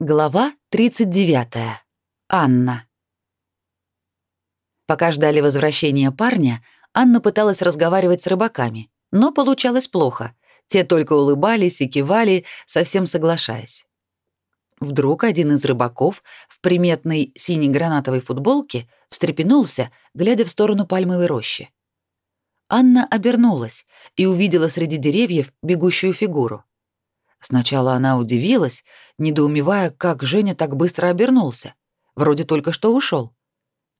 Глава 39. Анна. Пока ждали возвращения парня, Анна пыталась разговаривать с рыбаками, но получалось плохо. Те только улыбались и кивали, совсем соглашаясь. Вдруг один из рыбаков в приметной сине-гранатовой футболке встрепенулся, глядя в сторону пальмовой рощи. Анна обернулась и увидела среди деревьев бегущую фигуру. Сначала она удивилась, недоумевая, как Женя так быстро обернулся. Вроде только что ушел.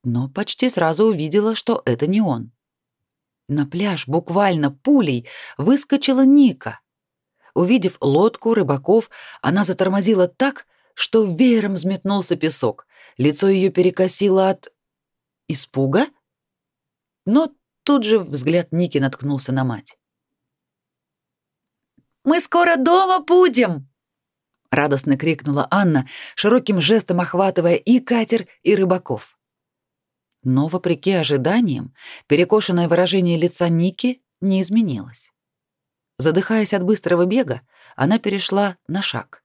Но почти сразу увидела, что это не он. На пляж буквально пулей выскочила Ника. Увидев лодку рыбаков, она затормозила так, что веером взметнулся песок. Лицо ее перекосило от испуга, но тут же взгляд Ники наткнулся на мать. Мы скоро дома будем!» Радостно крикнула Анна, широким жестом охватывая и катер, и рыбаков. Но, вопреки ожиданиям, перекошенное выражение лица Ники не изменилось. Задыхаясь от быстрого бега, она перешла на шаг.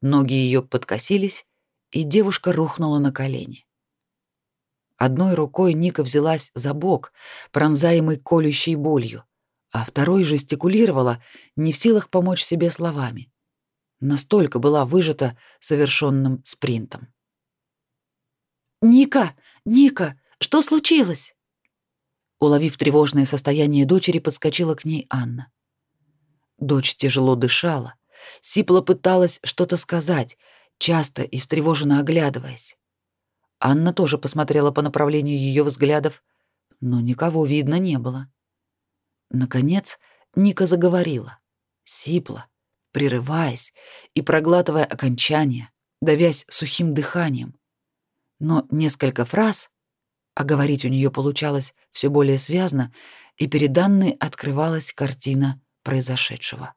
Ноги ее подкосились, и девушка рухнула на колени. Одной рукой Ника взялась за бок, пронзаемый колющей болью, а второй жестикулировала, не в силах помочь себе словами. Настолько была выжата совершенным спринтом. «Ника! Ника! Что случилось?» Уловив тревожное состояние дочери, подскочила к ней Анна. Дочь тяжело дышала, сипло пыталась что-то сказать, часто и встревоженно оглядываясь. Анна тоже посмотрела по направлению ее взглядов, но никого видно не было. Наконец, Ника заговорила, сипло, прерываясь и проглатывая окончания, давясь сухим дыханием. Но несколько фраз, а говорить у нее получалось все более связно, и перед Анной открывалась картина произошедшего.